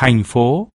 thành phố.